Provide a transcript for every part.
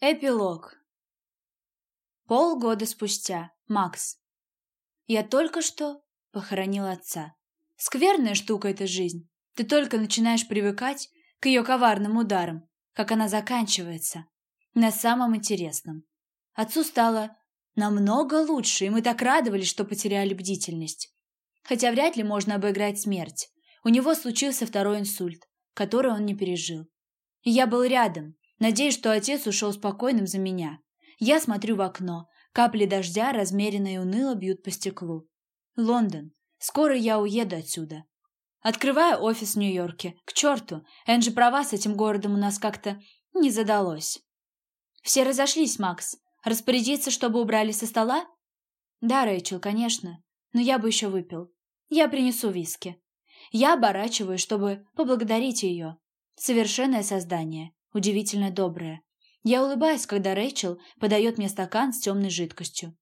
Эпилог. Полгода спустя. Макс. Я только что похоронил отца. Скверная штука эта жизнь. Ты только начинаешь привыкать к ее коварным ударам, как она заканчивается. На самом интересном. Отцу стало намного лучше, и мы так радовались, что потеряли бдительность. Хотя вряд ли можно обыграть смерть. У него случился второй инсульт, который он не пережил. И я был рядом, Надеюсь, что отец ушел спокойным за меня. Я смотрю в окно. Капли дождя размеренно и уныло бьют по стеклу. Лондон. Скоро я уеду отсюда. Открываю офис в Нью-Йорке. К черту, Энджи права, с этим городом у нас как-то не задалось. Все разошлись, Макс. Распорядиться, чтобы убрали со стола? Да, Рэйчел, конечно. Но я бы еще выпил. Я принесу виски. Я оборачиваюсь, чтобы поблагодарить ее. Совершенное создание удивительно добрая. Я улыбаюсь, когда Рэйчел подает мне стакан с темной жидкостью.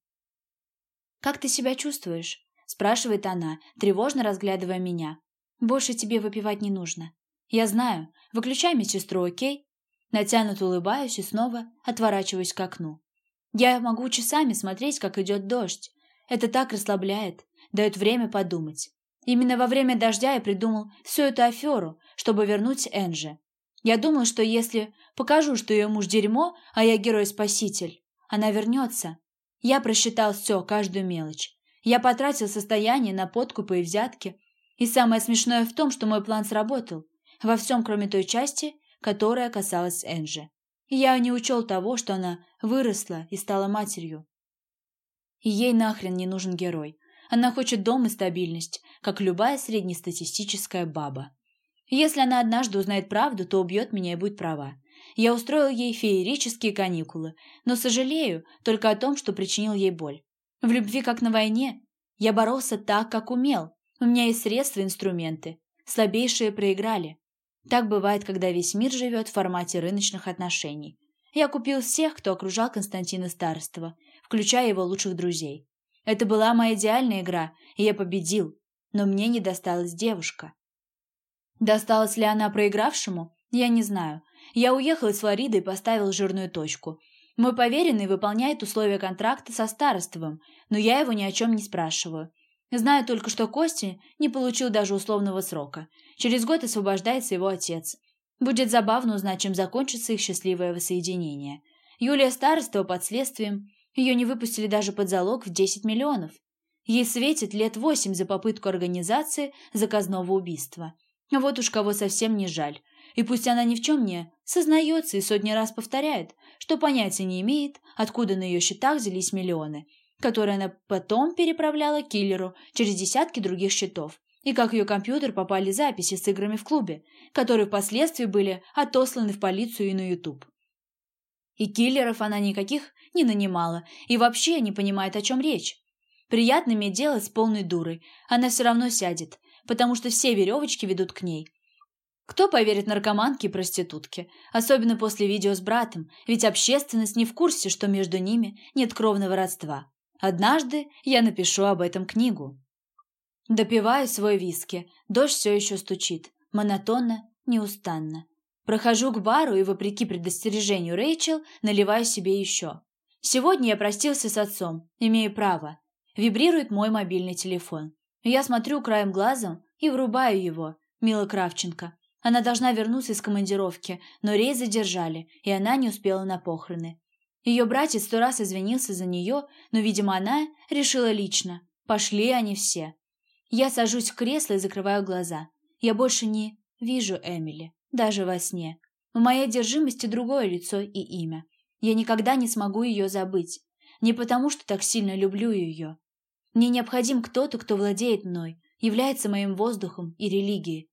«Как ты себя чувствуешь?» – спрашивает она, тревожно разглядывая меня. «Больше тебе выпивать не нужно. Я знаю. Выключай медсестру, окей?» Натянуто улыбаюсь и снова отворачиваюсь к окну. Я могу часами смотреть, как идет дождь. Это так расслабляет, дает время подумать. Именно во время дождя я придумал всю эту аферу, чтобы вернуть Энджи. Я думал, что если покажу, что ее муж дерьмо, а я герой-спаситель, она вернется. Я просчитал все, каждую мелочь. Я потратил состояние на подкупы и взятки. И самое смешное в том, что мой план сработал. Во всем, кроме той части, которая касалась Энджи. Я не учел того, что она выросла и стала матерью. И ей нахрен не нужен герой. Она хочет дом и стабильность, как любая среднестатистическая баба. Если она однажды узнает правду, то убьет меня и будет права. Я устроил ей феерические каникулы, но сожалею только о том, что причинил ей боль. В любви, как на войне, я боролся так, как умел. У меня есть средства и инструменты. Слабейшие проиграли. Так бывает, когда весь мир живет в формате рыночных отношений. Я купил всех, кто окружал Константина Старостова, включая его лучших друзей. Это была моя идеальная игра, и я победил. Но мне не досталась девушка. Досталась ли она проигравшему, я не знаю. Я уехал из Флориды и поставил жирную точку. Мой поверенный выполняет условия контракта со старостовым, но я его ни о чем не спрашиваю. Знаю только, что Кости не получил даже условного срока. Через год освобождается его отец. Будет забавно узнать, чем закончится их счастливое воссоединение. Юлия Старостова под следствием. Ее не выпустили даже под залог в 10 миллионов. Ей светит лет восемь за попытку организации заказного убийства. Вот уж кого совсем не жаль. И пусть она ни в чем не сознается и сотни раз повторяет, что понятия не имеет, откуда на ее счетах взялись миллионы, которые она потом переправляла киллеру через десятки других счетов, и как ее компьютер попали записи с играми в клубе, которые впоследствии были отосланы в полицию и на YouTube. И киллеров она никаких не нанимала, и вообще не понимает, о чем речь. Приятно иметь дело с полной дурой, она все равно сядет, потому что все веревочки ведут к ней. Кто поверит наркоманке и проститутке, особенно после видео с братом, ведь общественность не в курсе, что между ними нет кровного родства. Однажды я напишу об этом книгу. Допиваю свой виски, дождь все еще стучит, монотонно, неустанно. Прохожу к бару и, вопреки предостережению Рэйчел, наливаю себе еще. Сегодня я простился с отцом, имею право. Вибрирует мой мобильный телефон. Я смотрю краем глаза и врубаю его. Мила Кравченко. Она должна вернуться из командировки, но рейс задержали, и она не успела на похороны. Ее братец сто раз извинился за нее, но, видимо, она решила лично. Пошли они все. Я сажусь в кресло и закрываю глаза. Я больше не вижу Эмили, даже во сне. У моей одержимости другое лицо и имя. Я никогда не смогу ее забыть. Не потому, что так сильно люблю ее, мне необходим кто-то, кто владеет мной, является моим воздухом и религией.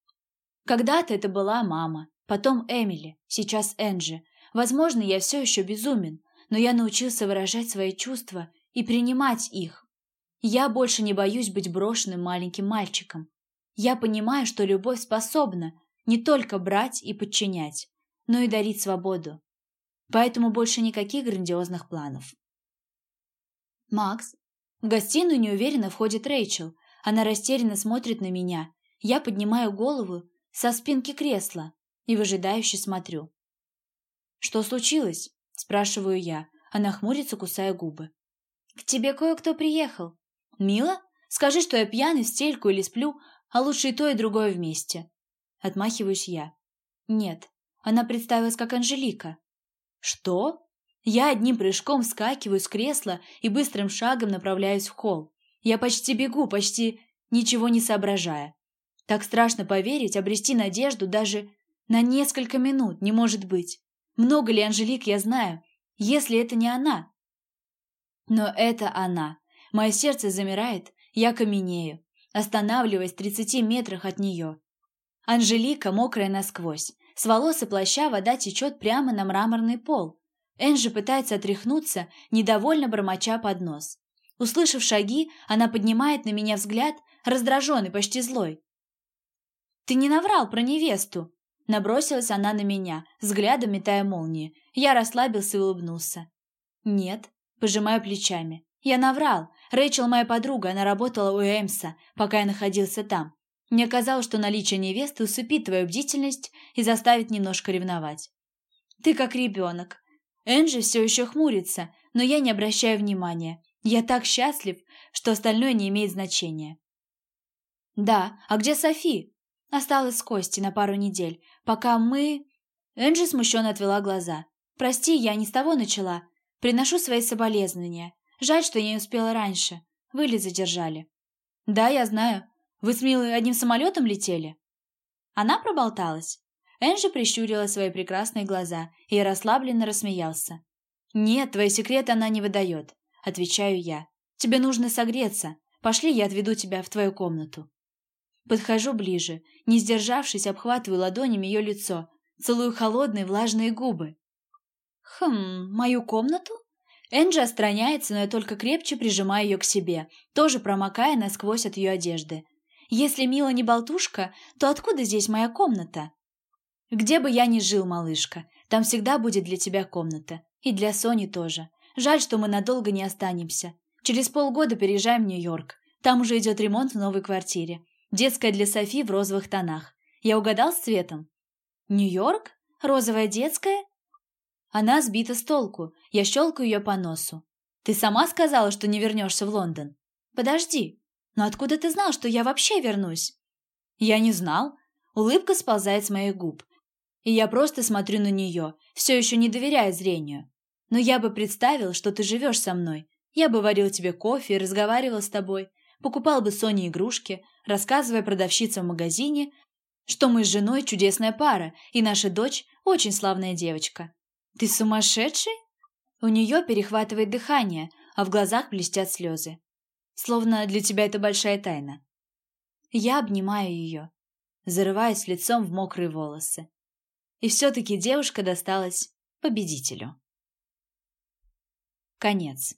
Когда-то это была мама, потом Эмили, сейчас Энджи. Возможно, я все еще безумен, но я научился выражать свои чувства и принимать их. Я больше не боюсь быть брошенным маленьким мальчиком. Я понимаю, что любовь способна не только брать и подчинять, но и дарить свободу. Поэтому больше никаких грандиозных планов. Макс, в гостиную неуверенно входит Рэйчел. Она растерянно смотрит на меня. Я поднимаю голову со спинки кресла и выжидающе смотрю. «Что случилось?» Спрашиваю я. Она хмурится, кусая губы. «К тебе кое-кто приехал. Мила? Скажи, что я пьяный в стельку или сплю, а лучше и то, и другое вместе». Отмахиваюсь я. «Нет, она представилась как Анжелика». «Что?» Я одним прыжком вскакиваю с кресла и быстрым шагом направляюсь в холл. Я почти бегу, почти ничего не соображая. Так страшно поверить, обрести надежду даже на несколько минут не может быть. Много ли Анжелик я знаю, если это не она? Но это она. Мое сердце замирает, я каменею, останавливаясь в тридцати метрах от нее. Анжелика мокрая насквозь. С волос и плаща вода течет прямо на мраморный пол. Энджи пытается отряхнуться, недовольно бормоча под нос. Услышав шаги, она поднимает на меня взгляд, раздраженный, почти злой. «Ты не наврал про невесту!» Набросилась она на меня, взглядом метая молнии. Я расслабился и улыбнулся. «Нет», пожимаю плечами. «Я наврал. Рэйчел моя подруга, она работала у Эмса, пока я находился там. Мне казалось, что наличие невесты усыпит твою бдительность и заставит немножко ревновать. Ты как ребенок. Энджи все еще хмурится, но я не обращаю внимания. Я так счастлив, что остальное не имеет значения. Да, а где Софи? Осталась с Кости на пару недель, пока мы... Энджи смущенно отвела глаза. Прости, я не с того начала. Приношу свои соболезнования. Жаль, что я не успела раньше. Вылет задержали. Да, я знаю. Вы с Милой одним самолетом летели? Она проболталась. Энджи прищурила свои прекрасные глаза и расслабленно рассмеялся. «Нет, твои секреты она не выдает», — отвечаю я. «Тебе нужно согреться. Пошли, я отведу тебя в твою комнату». Подхожу ближе, не сдержавшись, обхватываю ладонями ее лицо, целую холодные влажные губы. «Хм, мою комнату?» Энджи отстраняется, но я только крепче прижимаю ее к себе, тоже промокая насквозь от ее одежды. «Если Мила не болтушка, то откуда здесь моя комната?» «Где бы я ни жил, малышка, там всегда будет для тебя комната. И для Сони тоже. Жаль, что мы надолго не останемся. Через полгода переезжаем в Нью-Йорк. Там уже идет ремонт в новой квартире. Детская для Софи в розовых тонах. Я угадал с цветом? Нью-Йорк? Розовая детская? Она сбита с толку. Я щелкаю ее по носу. Ты сама сказала, что не вернешься в Лондон. Подожди. Но откуда ты знал, что я вообще вернусь? Я не знал. Улыбка сползает с моих губ. И я просто смотрю на нее, все еще не доверяя зрению. Но я бы представил, что ты живешь со мной. Я бы варил тебе кофе и разговаривал с тобой. Покупал бы Соне игрушки, рассказывая продавщице в магазине, что мы с женой чудесная пара, и наша дочь очень славная девочка. Ты сумасшедший? У нее перехватывает дыхание, а в глазах блестят слезы. Словно для тебя это большая тайна. Я обнимаю ее, зарываясь лицом в мокрые волосы. И все-таки девушка досталась победителю. Конец.